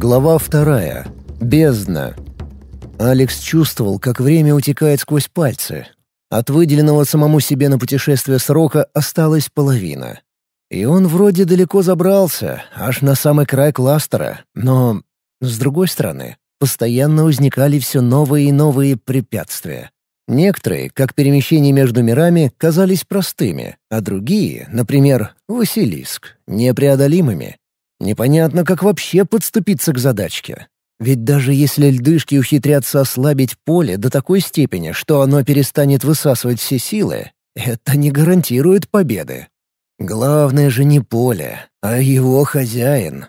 Глава вторая. Бездна. Алекс чувствовал, как время утекает сквозь пальцы. От выделенного самому себе на путешествие срока осталась половина. И он вроде далеко забрался, аж на самый край кластера, но, с другой стороны, постоянно возникали все новые и новые препятствия. Некоторые, как перемещение между мирами, казались простыми, а другие, например, Василиск, непреодолимыми. Непонятно, как вообще подступиться к задачке. Ведь даже если льдышки ухитрятся ослабить поле до такой степени, что оно перестанет высасывать все силы, это не гарантирует победы. Главное же не поле, а его хозяин.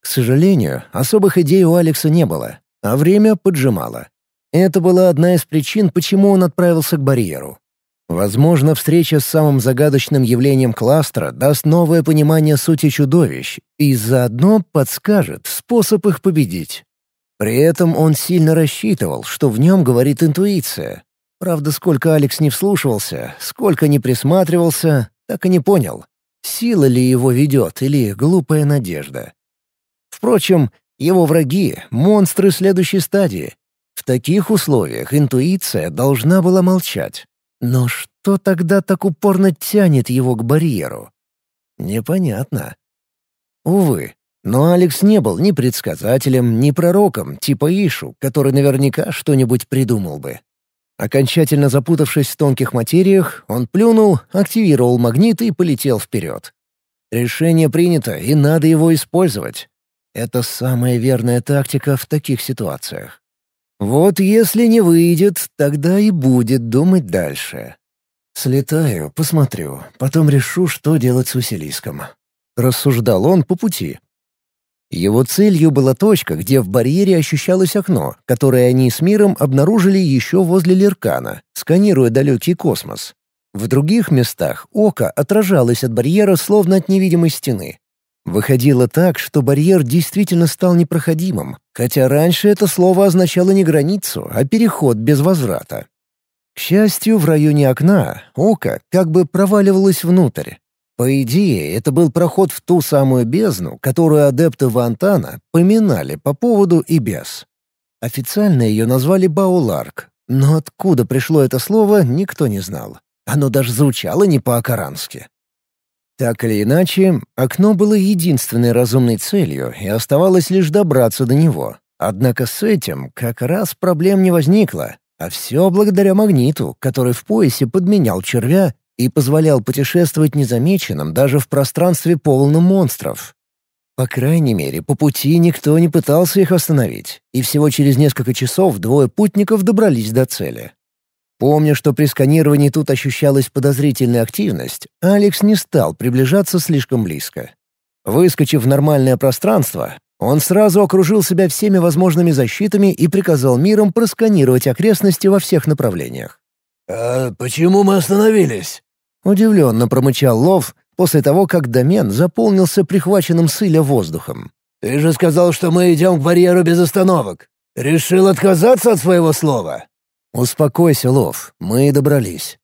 К сожалению, особых идей у Алекса не было, а время поджимало. Это была одна из причин, почему он отправился к барьеру. Возможно, встреча с самым загадочным явлением кластера даст новое понимание сути чудовищ и заодно подскажет способ их победить. При этом он сильно рассчитывал, что в нем говорит интуиция. Правда, сколько Алекс не вслушивался, сколько не присматривался, так и не понял, сила ли его ведет или глупая надежда. Впрочем, его враги — монстры следующей стадии. В таких условиях интуиция должна была молчать. Но что тогда так упорно тянет его к барьеру? Непонятно. Увы, но Алекс не был ни предсказателем, ни пророком, типа Ишу, который наверняка что-нибудь придумал бы. Окончательно запутавшись в тонких материях, он плюнул, активировал магнит и полетел вперед. Решение принято, и надо его использовать. Это самая верная тактика в таких ситуациях. Вот если не выйдет, тогда и будет думать дальше. Слетаю, посмотрю, потом решу, что делать с Василиском. Рассуждал он по пути. Его целью была точка, где в барьере ощущалось окно, которое они с миром обнаружили еще возле Леркана, сканируя далекий космос. В других местах око отражалось от барьера словно от невидимой стены. Выходило так, что барьер действительно стал непроходимым, хотя раньше это слово означало не границу, а переход без возврата. К счастью, в районе окна око как бы проваливалось внутрь. По идее, это был проход в ту самую бездну, которую адепты Вантана поминали по поводу и без. Официально ее назвали Бауларк, но откуда пришло это слово, никто не знал. Оно даже звучало не по-акарански. Так или иначе, окно было единственной разумной целью, и оставалось лишь добраться до него. Однако с этим как раз проблем не возникло, а все благодаря магниту, который в поясе подменял червя и позволял путешествовать незамеченным даже в пространстве полном монстров. По крайней мере, по пути никто не пытался их остановить, и всего через несколько часов двое путников добрались до цели. Помня, что при сканировании тут ощущалась подозрительная активность, Алекс не стал приближаться слишком близко. Выскочив в нормальное пространство, он сразу окружил себя всеми возможными защитами и приказал миром просканировать окрестности во всех направлениях. «А почему мы остановились?» — удивленно промычал Лов после того, как домен заполнился прихваченным с воздухом. «Ты же сказал, что мы идем к барьеру без остановок. Решил отказаться от своего слова?» «Успокойся, Лов, мы добрались».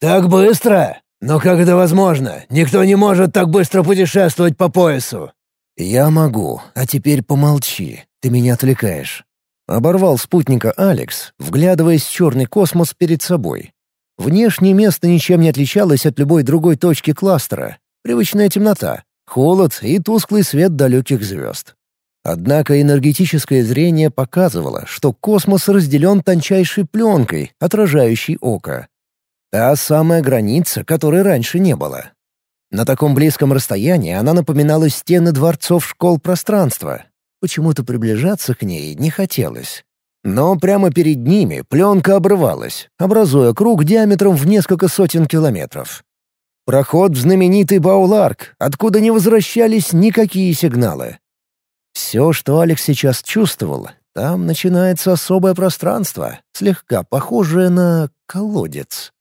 «Так быстро? Но как это возможно? Никто не может так быстро путешествовать по поясу». «Я могу, а теперь помолчи, ты меня отвлекаешь». Оборвал спутника Алекс, вглядываясь в черный космос перед собой. Внешне место ничем не отличалось от любой другой точки кластера. Привычная темнота, холод и тусклый свет далеких звезд. Однако энергетическое зрение показывало, что космос разделен тончайшей пленкой, отражающей око. Та самая граница, которой раньше не было. На таком близком расстоянии она напоминала стены дворцов школ пространства. Почему-то приближаться к ней не хотелось. Но прямо перед ними пленка обрывалась, образуя круг диаметром в несколько сотен километров. Проход в знаменитый Бауларк, откуда не возвращались никакие сигналы. Все, что Алекс сейчас чувствовал, там начинается особое пространство, слегка похожее на колодец.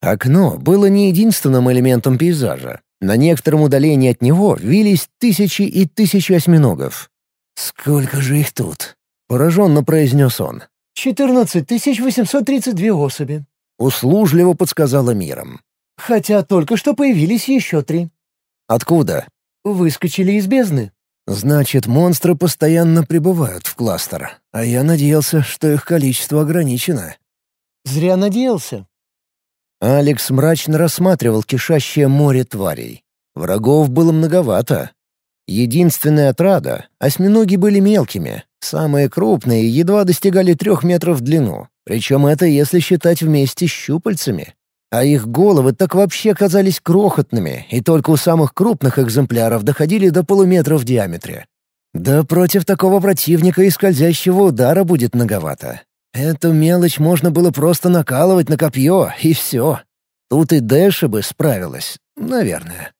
Окно было не единственным элементом пейзажа. На некотором удалении от него вились тысячи и тысячи осьминогов. «Сколько же их тут?» — пораженно произнес он. «Четырнадцать тысяч восемьсот тридцать две особи», — услужливо подсказала миром. «Хотя только что появились еще три». «Откуда?» «Выскочили из бездны». Значит, монстры постоянно прибывают в кластер, а я надеялся, что их количество ограничено. Зря надеялся. Алекс мрачно рассматривал кишащее море тварей. Врагов было многовато. Единственная отрада — осьминоги были мелкими, самые крупные едва достигали трех метров в длину, причем это если считать вместе с щупальцами. А их головы так вообще казались крохотными, и только у самых крупных экземпляров доходили до полуметра в диаметре. Да против такого противника и скользящего удара будет многовато. Эту мелочь можно было просто накалывать на копье, и все. Тут и Дэша бы справилась, наверное.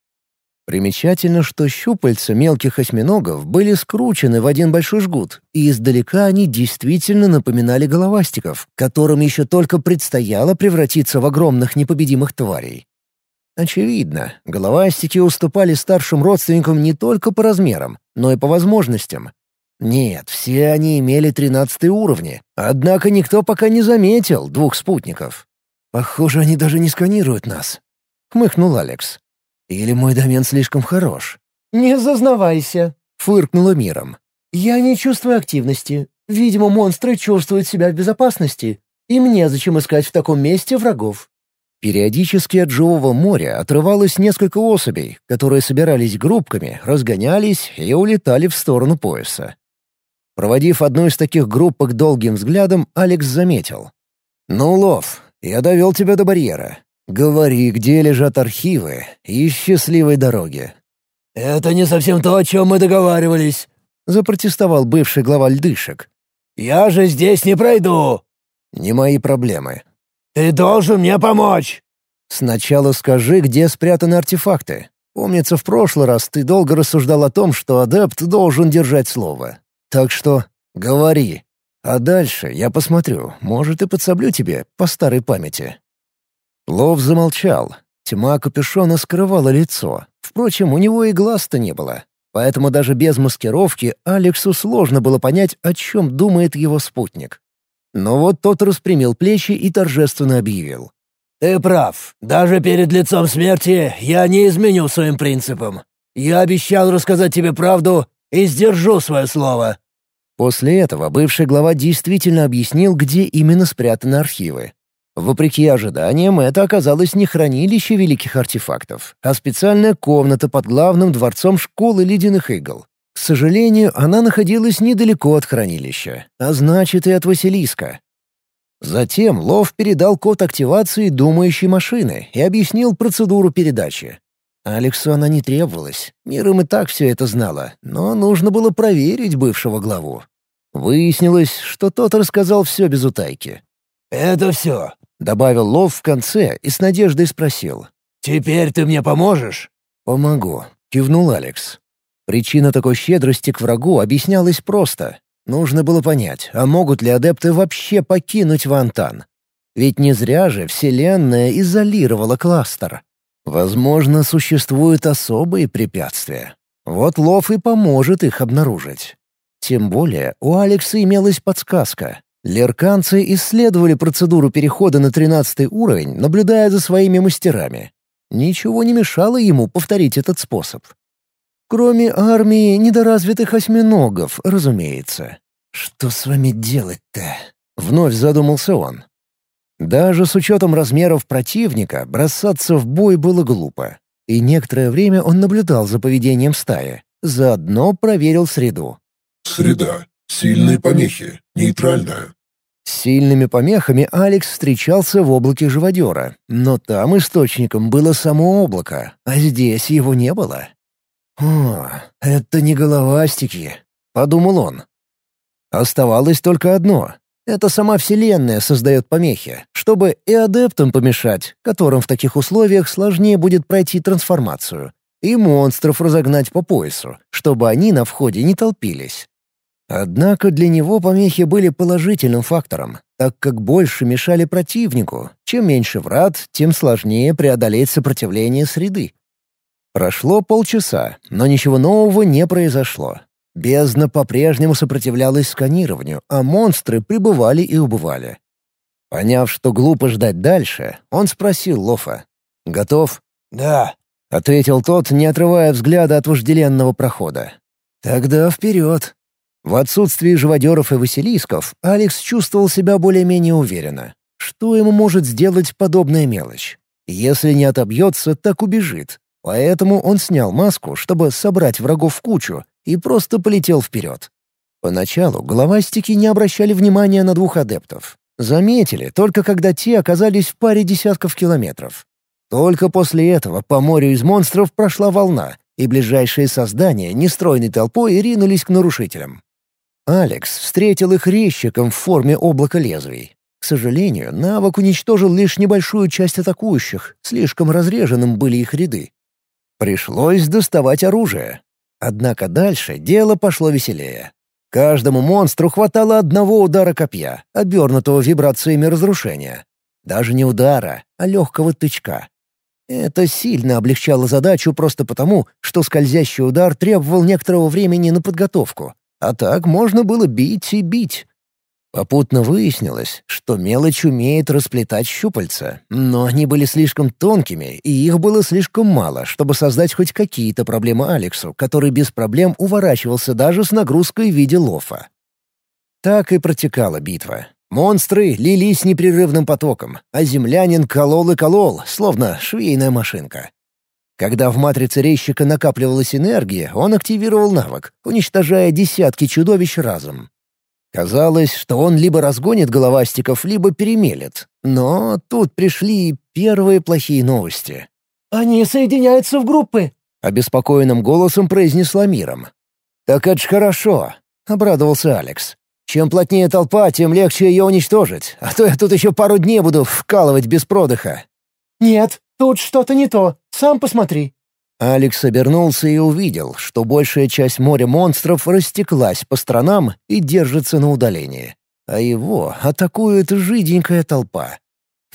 Примечательно, что щупальца мелких осьминогов были скручены в один большой жгут, и издалека они действительно напоминали головастиков, которым еще только предстояло превратиться в огромных непобедимых тварей. Очевидно, головастики уступали старшим родственникам не только по размерам, но и по возможностям. Нет, все они имели тринадцатые уровни, однако никто пока не заметил двух спутников. «Похоже, они даже не сканируют нас», — хмыкнул Алекс. Или мой домен слишком хорош?» «Не зазнавайся», — фыркнула миром. «Я не чувствую активности. Видимо, монстры чувствуют себя в безопасности. И мне зачем искать в таком месте врагов». Периодически от живого моря отрывалось несколько особей, которые собирались группками, разгонялись и улетали в сторону пояса. Проводив одну из таких группок долгим взглядом, Алекс заметил. «Ну, Лов, я довел тебя до барьера. Говори, где лежат архивы и счастливой дороги. «Это не совсем то, о чем мы договаривались», — запротестовал бывший глава льдышек. «Я же здесь не пройду». «Не мои проблемы». «Ты должен мне помочь». «Сначала скажи, где спрятаны артефакты. Помнится, в прошлый раз ты долго рассуждал о том, что адепт должен держать слово. Так что говори. А дальше я посмотрю, может, и подсоблю тебе по старой памяти». Лов замолчал. Тьма капюшона скрывала лицо. Впрочем, у него и глаз-то не было. Поэтому даже без маскировки Алексу сложно было понять, о чем думает его спутник. Но вот тот распрямил плечи и торжественно объявил. «Ты прав. Даже перед лицом смерти я не изменю своим принципам. Я обещал рассказать тебе правду и сдержу свое слово». После этого бывший глава действительно объяснил, где именно спрятаны архивы. Вопреки ожиданиям, это оказалось не хранилище великих артефактов, а специальная комната под главным дворцом школы ледяных игл. К сожалению, она находилась недалеко от хранилища, а значит и от Василиска. Затем Лов передал код активации думающей машины и объяснил процедуру передачи. Алексу она не требовалась, миром и так все это знала, но нужно было проверить бывшего главу. Выяснилось, что тот рассказал все без утайки. «Это все. — добавил Лов в конце и с надеждой спросил. «Теперь ты мне поможешь?» «Помогу», — кивнул Алекс. Причина такой щедрости к врагу объяснялась просто. Нужно было понять, а могут ли адепты вообще покинуть Вантан? Ведь не зря же Вселенная изолировала кластер. Возможно, существуют особые препятствия. Вот Лов и поможет их обнаружить. Тем более у Алекса имелась подсказка. Лерканцы исследовали процедуру перехода на тринадцатый уровень, наблюдая за своими мастерами. Ничего не мешало ему повторить этот способ. Кроме армии недоразвитых осьминогов, разумеется. «Что с вами делать-то?» — вновь задумался он. Даже с учетом размеров противника бросаться в бой было глупо. И некоторое время он наблюдал за поведением стаи. Заодно проверил среду. «Среда. Сильные помехи. Нейтральная. С сильными помехами Алекс встречался в облаке живодера, но там источником было само облако, а здесь его не было. «О, это не головастики», — подумал он. Оставалось только одно. Это сама Вселенная создает помехи, чтобы и адептам помешать, которым в таких условиях сложнее будет пройти трансформацию, и монстров разогнать по поясу, чтобы они на входе не толпились. Однако для него помехи были положительным фактором, так как больше мешали противнику. Чем меньше врат, тем сложнее преодолеть сопротивление среды. Прошло полчаса, но ничего нового не произошло. Бездна по-прежнему сопротивлялась сканированию, а монстры прибывали и убывали. Поняв, что глупо ждать дальше, он спросил Лофа. «Готов?» «Да», — ответил тот, не отрывая взгляда от вожделенного прохода. Тогда вперед. В отсутствии живодеров и василисков Алекс чувствовал себя более-менее уверенно. Что ему может сделать подобная мелочь? Если не отобьется, так убежит. Поэтому он снял маску, чтобы собрать врагов в кучу, и просто полетел вперед. Поначалу головастики не обращали внимания на двух адептов. Заметили, только когда те оказались в паре десятков километров. Только после этого по морю из монстров прошла волна, и ближайшие создания нестройной толпой ринулись к нарушителям. Алекс встретил их резчиком в форме облака лезвий. К сожалению, навык уничтожил лишь небольшую часть атакующих, слишком разреженным были их ряды. Пришлось доставать оружие. Однако дальше дело пошло веселее. Каждому монстру хватало одного удара копья, обернутого вибрациями разрушения. Даже не удара, а легкого тычка. Это сильно облегчало задачу просто потому, что скользящий удар требовал некоторого времени на подготовку. А так можно было бить и бить. Попутно выяснилось, что мелочь умеет расплетать щупальца, но они были слишком тонкими, и их было слишком мало, чтобы создать хоть какие-то проблемы Алексу, который без проблем уворачивался даже с нагрузкой в виде лофа. Так и протекала битва. Монстры лились непрерывным потоком, а землянин колол и колол, словно швейная машинка. Когда в матрице резчика накапливалась энергия, он активировал навык, уничтожая десятки чудовищ разом. Казалось, что он либо разгонит головастиков, либо перемелет. Но тут пришли первые плохие новости. «Они соединяются в группы», — обеспокоенным голосом произнесла Миром. «Так это ж хорошо», — обрадовался Алекс. «Чем плотнее толпа, тем легче ее уничтожить, а то я тут еще пару дней буду вкалывать без продыха». «Нет, тут что-то не то. Сам посмотри». Алекс обернулся и увидел, что большая часть моря монстров растеклась по сторонам и держится на удалении. А его атакует жиденькая толпа.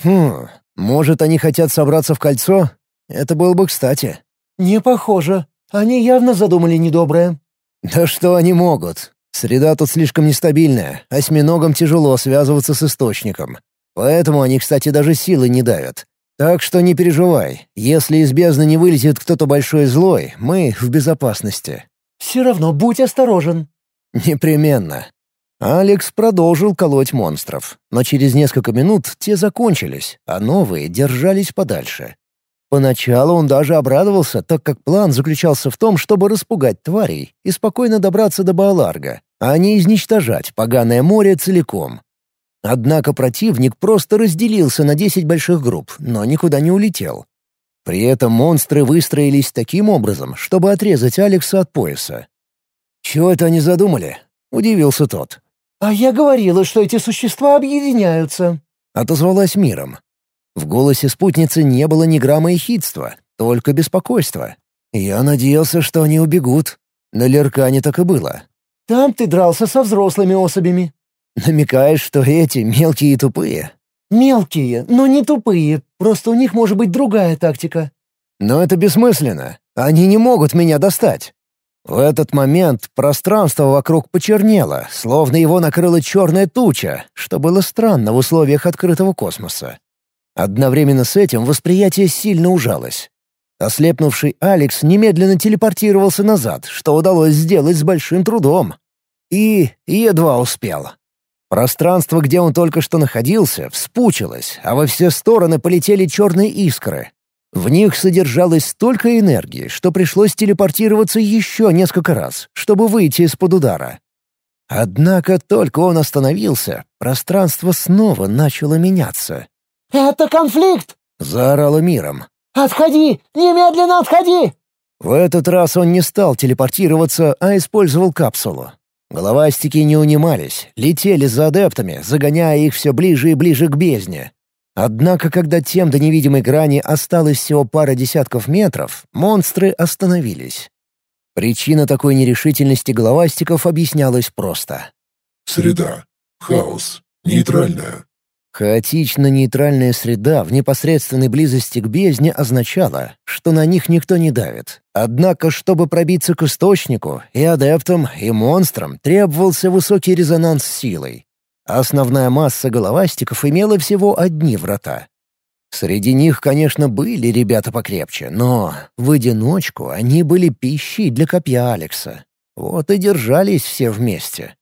Хм, может, они хотят собраться в кольцо? Это было бы кстати. «Не похоже. Они явно задумали недоброе». «Да что они могут? Среда тут слишком нестабильная, осьминогам тяжело связываться с источником. Поэтому они, кстати, даже силы не давят. Так что не переживай, если из бездны не вылезет кто-то большой и злой, мы в безопасности». «Все равно будь осторожен». «Непременно». Алекс продолжил колоть монстров, но через несколько минут те закончились, а новые держались подальше. Поначалу он даже обрадовался, так как план заключался в том, чтобы распугать тварей и спокойно добраться до Бааларга, а не изничтожать поганое море целиком. Однако противник просто разделился на десять больших групп, но никуда не улетел. При этом монстры выстроились таким образом, чтобы отрезать Алекса от пояса. «Чего это они задумали?» — удивился тот. «А я говорила, что эти существа объединяются», — отозвалась миром. В голосе спутницы не было ни грамма ехидства, только беспокойство. Я надеялся, что они убегут. На Леркане так и было. «Там ты дрался со взрослыми особями», Намекаешь, что эти мелкие и тупые? Мелкие, но не тупые. Просто у них может быть другая тактика. Но это бессмысленно. Они не могут меня достать. В этот момент пространство вокруг почернело, словно его накрыла черная туча, что было странно в условиях открытого космоса. Одновременно с этим восприятие сильно ужалось. Ослепнувший Алекс немедленно телепортировался назад, что удалось сделать с большим трудом. И едва успел. Пространство, где он только что находился, вспучилось, а во все стороны полетели черные искры. В них содержалось столько энергии, что пришлось телепортироваться еще несколько раз, чтобы выйти из-под удара. Однако только он остановился, пространство снова начало меняться. «Это конфликт!» — заорала миром. «Отходи! Немедленно отходи!» В этот раз он не стал телепортироваться, а использовал капсулу. Головастики не унимались, летели за адептами, загоняя их все ближе и ближе к бездне. Однако, когда тем до невидимой грани осталось всего пара десятков метров, монстры остановились. Причина такой нерешительности головастиков объяснялась просто. «Среда. Хаос. Нейтральная. Хаотично-нейтральная среда в непосредственной близости к бездне означала, что на них никто не давит. Однако, чтобы пробиться к источнику, и адептам, и монстрам требовался высокий резонанс силой. Основная масса головастиков имела всего одни врата. Среди них, конечно, были ребята покрепче, но в одиночку они были пищей для копья Алекса. Вот и держались все вместе.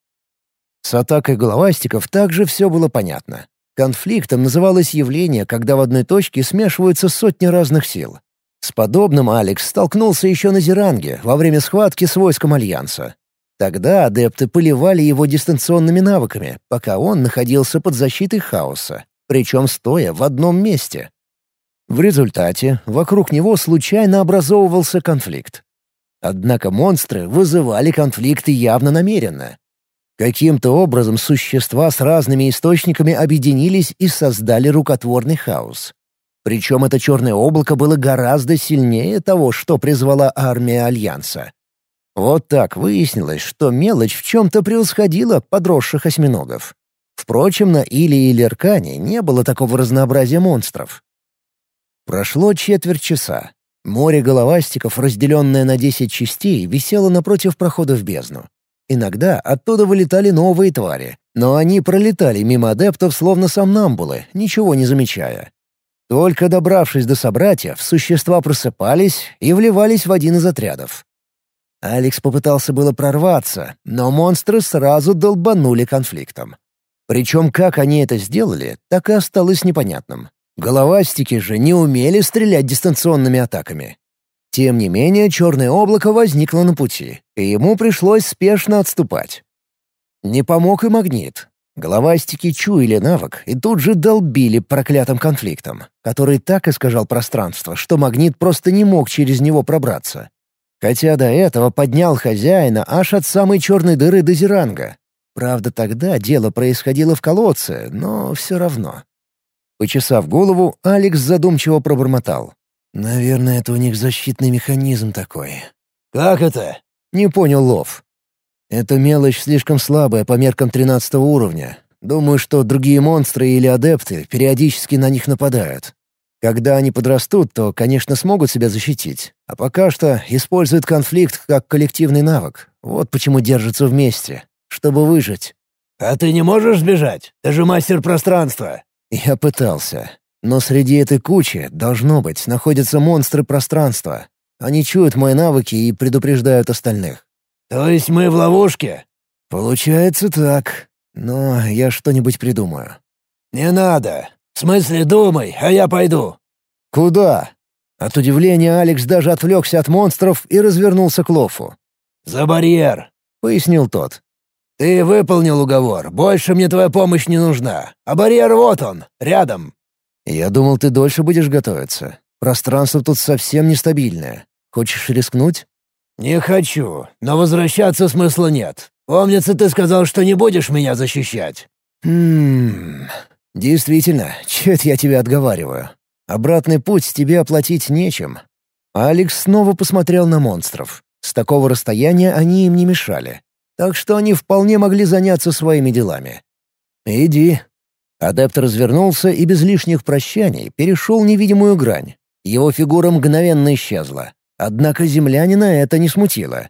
С атакой головастиков также все было понятно. Конфликтом называлось явление, когда в одной точке смешиваются сотни разных сил. С подобным Алекс столкнулся еще на Зеранге во время схватки с войском Альянса. Тогда адепты поливали его дистанционными навыками, пока он находился под защитой хаоса, причем стоя в одном месте. В результате вокруг него случайно образовывался конфликт. Однако монстры вызывали конфликты явно намеренно. Каким-то образом существа с разными источниками объединились и создали рукотворный хаос. Причем это черное облако было гораздо сильнее того, что призвала армия Альянса. Вот так выяснилось, что мелочь в чем-то превосходила подросших осьминогов. Впрочем, на Иле и Леркане не было такого разнообразия монстров. Прошло четверть часа. Море головастиков, разделенное на десять частей, висело напротив прохода в бездну. Иногда оттуда вылетали новые твари, но они пролетали мимо адептов словно сомнамбулы, ничего не замечая. Только добравшись до собратьев, существа просыпались и вливались в один из отрядов. Алекс попытался было прорваться, но монстры сразу долбанули конфликтом. Причем как они это сделали, так и осталось непонятным. Головастики же не умели стрелять дистанционными атаками. Тем не менее, черное облако возникло на пути, и ему пришлось спешно отступать. Не помог и магнит. Головастики чуяли навык и тут же долбили проклятым конфликтом, который так искажал пространство, что магнит просто не мог через него пробраться. Хотя до этого поднял хозяина аж от самой черной дыры до Зеранга. Правда, тогда дело происходило в колодце, но все равно. Почесав голову, Алекс задумчиво пробормотал. «Наверное, это у них защитный механизм такой». «Как это?» — не понял Лов. «Эта мелочь слишком слабая по меркам тринадцатого уровня. Думаю, что другие монстры или адепты периодически на них нападают. Когда они подрастут, то, конечно, смогут себя защитить. А пока что используют конфликт как коллективный навык. Вот почему держатся вместе, чтобы выжить». «А ты не можешь сбежать? Ты же мастер пространства!» Я пытался. Но среди этой кучи, должно быть, находятся монстры пространства. Они чуют мои навыки и предупреждают остальных. «То есть мы в ловушке?» «Получается так. Но я что-нибудь придумаю». «Не надо. В смысле, думай, а я пойду». «Куда?» От удивления Алекс даже отвлекся от монстров и развернулся к Лофу. «За барьер», — пояснил тот. «Ты выполнил уговор. Больше мне твоя помощь не нужна. А барьер вот он, рядом». «Я думал, ты дольше будешь готовиться. Пространство тут совсем нестабильное. Хочешь рискнуть?» «Не хочу, но возвращаться смысла нет. Помнится, ты сказал, что не будешь меня защищать». «Хм... Действительно, чё-то я тебя отговариваю. Обратный путь тебе оплатить нечем». Алекс снова посмотрел на монстров. С такого расстояния они им не мешали. Так что они вполне могли заняться своими делами. «Иди, Адепт развернулся и без лишних прощаний перешел невидимую грань. Его фигура мгновенно исчезла. Однако землянина это не смутило.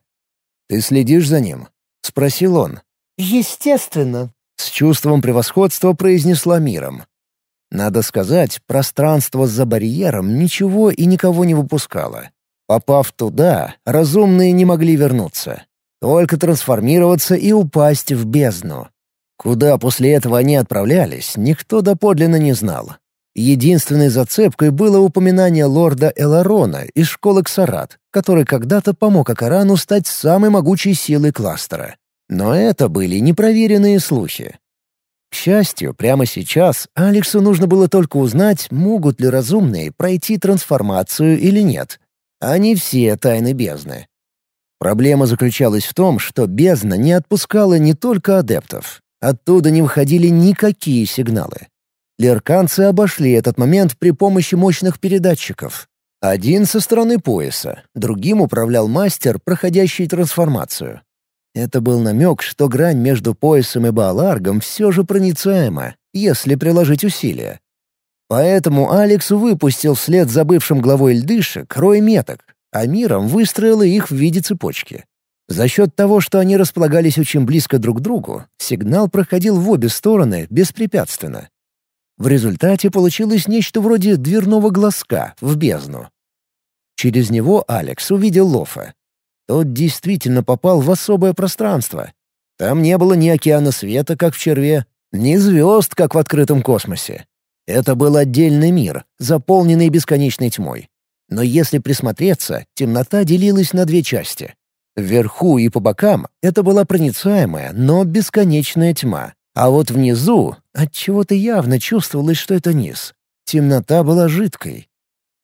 «Ты следишь за ним?» — спросил он. «Естественно», — с чувством превосходства произнесла миром. Надо сказать, пространство за барьером ничего и никого не выпускало. Попав туда, разумные не могли вернуться. Только трансформироваться и упасть в бездну. Куда после этого они отправлялись, никто доподлинно не знал. Единственной зацепкой было упоминание лорда Эларона из школы Ксарат, который когда-то помог Акарану стать самой могучей силой кластера. Но это были непроверенные слухи. К счастью, прямо сейчас Алексу нужно было только узнать, могут ли разумные пройти трансформацию или нет. Они все тайны бездны. Проблема заключалась в том, что бездна не отпускала не только адептов, Оттуда не выходили никакие сигналы. Лерканцы обошли этот момент при помощи мощных передатчиков. Один со стороны пояса, другим управлял мастер, проходящий трансформацию. Это был намек, что грань между поясом и Бааларгом все же проницаема, если приложить усилия. Поэтому Алекс выпустил вслед за бывшим главой льдышек рой меток, а миром выстроил их в виде цепочки. За счет того, что они располагались очень близко друг к другу, сигнал проходил в обе стороны беспрепятственно. В результате получилось нечто вроде дверного глазка в бездну. Через него Алекс увидел Лофа. тот действительно попал в особое пространство. Там не было ни океана света, как в черве, ни звезд, как в открытом космосе. Это был отдельный мир, заполненный бесконечной тьмой. Но если присмотреться, темнота делилась на две части. Вверху и по бокам это была проницаемая, но бесконечная тьма. А вот внизу от чего то явно чувствовалось, что это низ. Темнота была жидкой.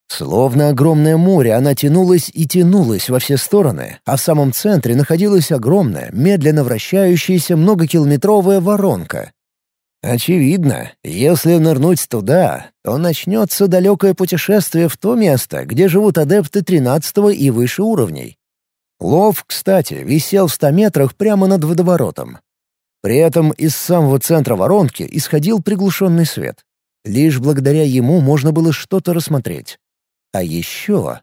Словно огромное море она тянулась и тянулась во все стороны, а в самом центре находилась огромная, медленно вращающаяся многокилометровая воронка. Очевидно, если нырнуть туда, то начнется далекое путешествие в то место, где живут адепты 13 и выше уровней. Лов, кстати, висел в ста метрах прямо над водоворотом. При этом из самого центра воронки исходил приглушенный свет. Лишь благодаря ему можно было что-то рассмотреть. А еще...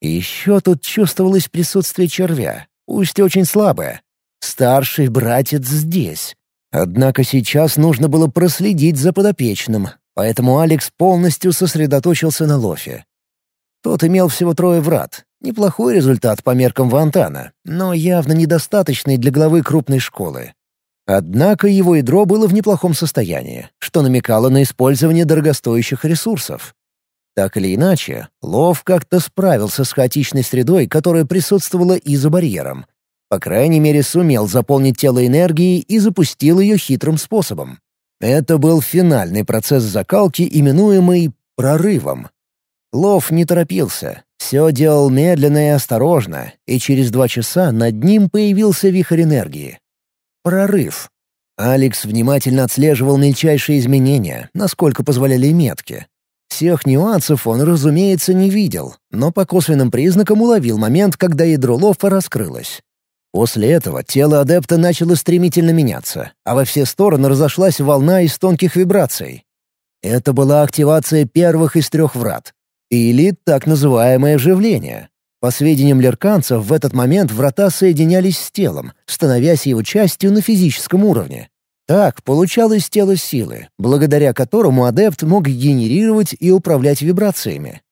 Еще тут чувствовалось присутствие червя, пусть и очень слабое. Старший братец здесь. Однако сейчас нужно было проследить за подопечным, поэтому Алекс полностью сосредоточился на Лофе. Тот имел всего трое врат. Неплохой результат по меркам Вантана, но явно недостаточный для главы крупной школы. Однако его ядро было в неплохом состоянии, что намекало на использование дорогостоящих ресурсов. Так или иначе, Лов как-то справился с хаотичной средой, которая присутствовала и за барьером. По крайней мере, сумел заполнить тело энергией и запустил ее хитрым способом. Это был финальный процесс закалки, именуемый «прорывом». Лов не торопился, все делал медленно и осторожно, и через два часа над ним появился вихрь энергии. Прорыв. Алекс внимательно отслеживал мельчайшие изменения, насколько позволяли метки. Всех нюансов он, разумеется, не видел, но по косвенным признакам уловил момент, когда ядро Лофа раскрылось. После этого тело адепта начало стремительно меняться, а во все стороны разошлась волна из тонких вибраций. Это была активация первых из трех врат, или так называемое вживление. По сведениям лерканцев, в этот момент врата соединялись с телом, становясь его частью на физическом уровне. Так получалось тело силы, благодаря которому адепт мог генерировать и управлять вибрациями.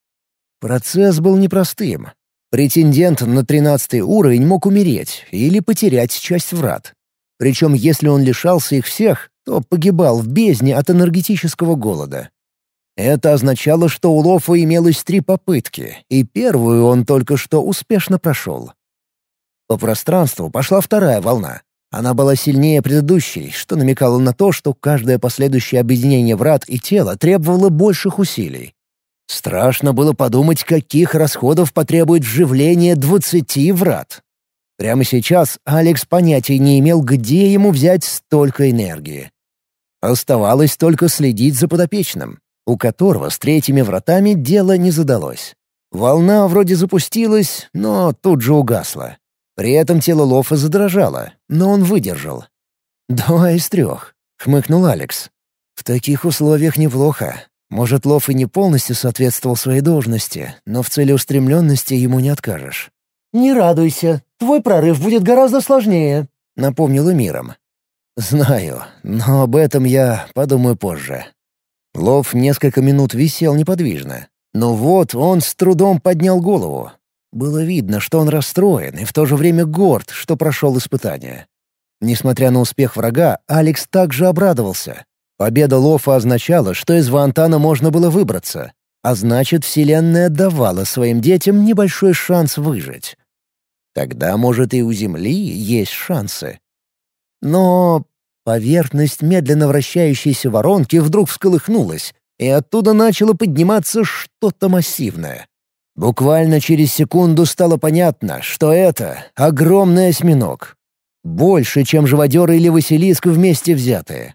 Процесс был непростым. Претендент на тринадцатый уровень мог умереть или потерять часть врат. Причем если он лишался их всех, то погибал в бездне от энергетического голода. Это означало, что у Лофа имелось три попытки, и первую он только что успешно прошел. По пространству пошла вторая волна. Она была сильнее предыдущей, что намекало на то, что каждое последующее объединение врат и тела требовало больших усилий. Страшно было подумать, каких расходов потребует вживление двадцати врат. Прямо сейчас Алекс понятия не имел, где ему взять столько энергии. Оставалось только следить за подопечным у которого с третьими вратами дело не задалось. Волна вроде запустилась, но тут же угасла. При этом тело Лофа задрожало, но он выдержал. «Два из трех», — хмыкнул Алекс. «В таких условиях неплохо. Может, Лоф и не полностью соответствовал своей должности, но в целеустремленности ему не откажешь». «Не радуйся, твой прорыв будет гораздо сложнее», — напомнила миром. «Знаю, но об этом я подумаю позже. Лов несколько минут висел неподвижно. Но вот он с трудом поднял голову. Было видно, что он расстроен и в то же время горд, что прошел испытание. Несмотря на успех врага, Алекс также обрадовался. Победа Лофа означала, что из Вантана можно было выбраться, а значит, Вселенная давала своим детям небольшой шанс выжить. Тогда, может, и у Земли есть шансы. Но Поверхность медленно вращающейся воронки вдруг всколыхнулась, и оттуда начало подниматься что-то массивное. Буквально через секунду стало понятно, что это огромный осьминог. Больше, чем живодер или Василиск вместе взятые.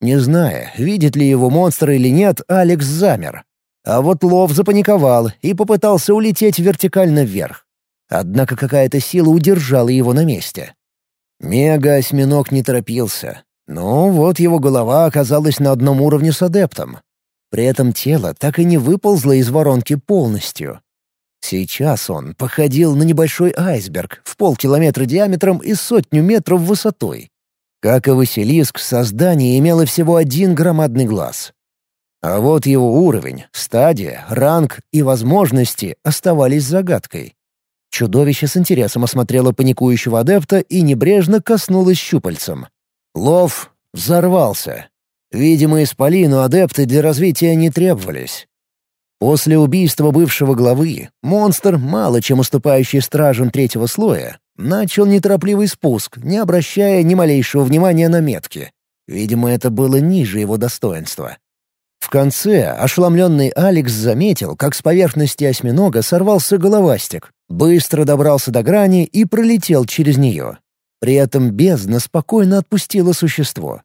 Не зная, видит ли его монстр или нет, Алекс замер. А вот Лов запаниковал и попытался улететь вертикально вверх. Однако какая-то сила удержала его на месте. Мега-осьминог не торопился. Но вот его голова оказалась на одном уровне с адептом. При этом тело так и не выползло из воронки полностью. Сейчас он походил на небольшой айсберг в полкилометра диаметром и сотню метров высотой. Как и Василиск, создание имело всего один громадный глаз. А вот его уровень, стадия, ранг и возможности оставались загадкой. Чудовище с интересом осмотрело паникующего адепта и небрежно коснулось щупальцем. Лов взорвался. Видимо, исполину адепты для развития не требовались. После убийства бывшего главы, монстр, мало чем уступающий стражам третьего слоя, начал неторопливый спуск, не обращая ни малейшего внимания на метки. Видимо, это было ниже его достоинства. В конце ошеломленный Алекс заметил, как с поверхности осьминога сорвался головастик, быстро добрался до грани и пролетел через нее. При этом бездна спокойно отпустила существо.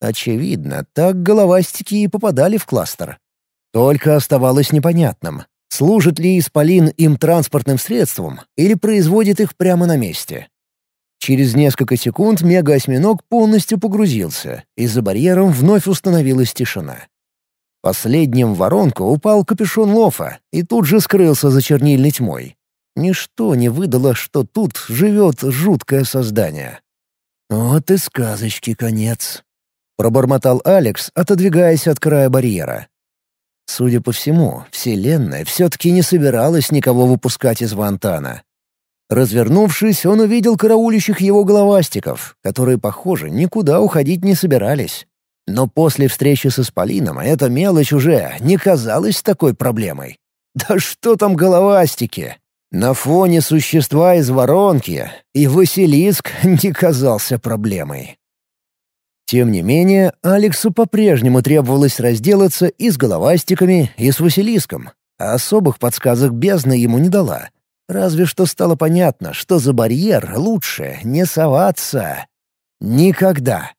Очевидно, так головастики и попадали в кластер. Только оставалось непонятным, служит ли исполин им транспортным средством или производит их прямо на месте. Через несколько секунд мега-осьминог полностью погрузился, и за барьером вновь установилась тишина. Последним в воронку упал капюшон лофа и тут же скрылся за чернильной тьмой. Ничто не выдало, что тут живет жуткое создание. «Вот и сказочки конец», — пробормотал Алекс, отодвигаясь от края барьера. Судя по всему, Вселенная все-таки не собиралась никого выпускать из Вантана. Развернувшись, он увидел караулищих его головастиков, которые, похоже, никуда уходить не собирались. Но после встречи с Исполином эта мелочь уже не казалась такой проблемой. Да что там головастики? На фоне существа из воронки и Василиск не казался проблемой. Тем не менее, Алексу по-прежнему требовалось разделаться и с головастиками, и с Василиском, а особых подсказок бездна ему не дала. Разве что стало понятно, что за барьер лучше не соваться. Никогда.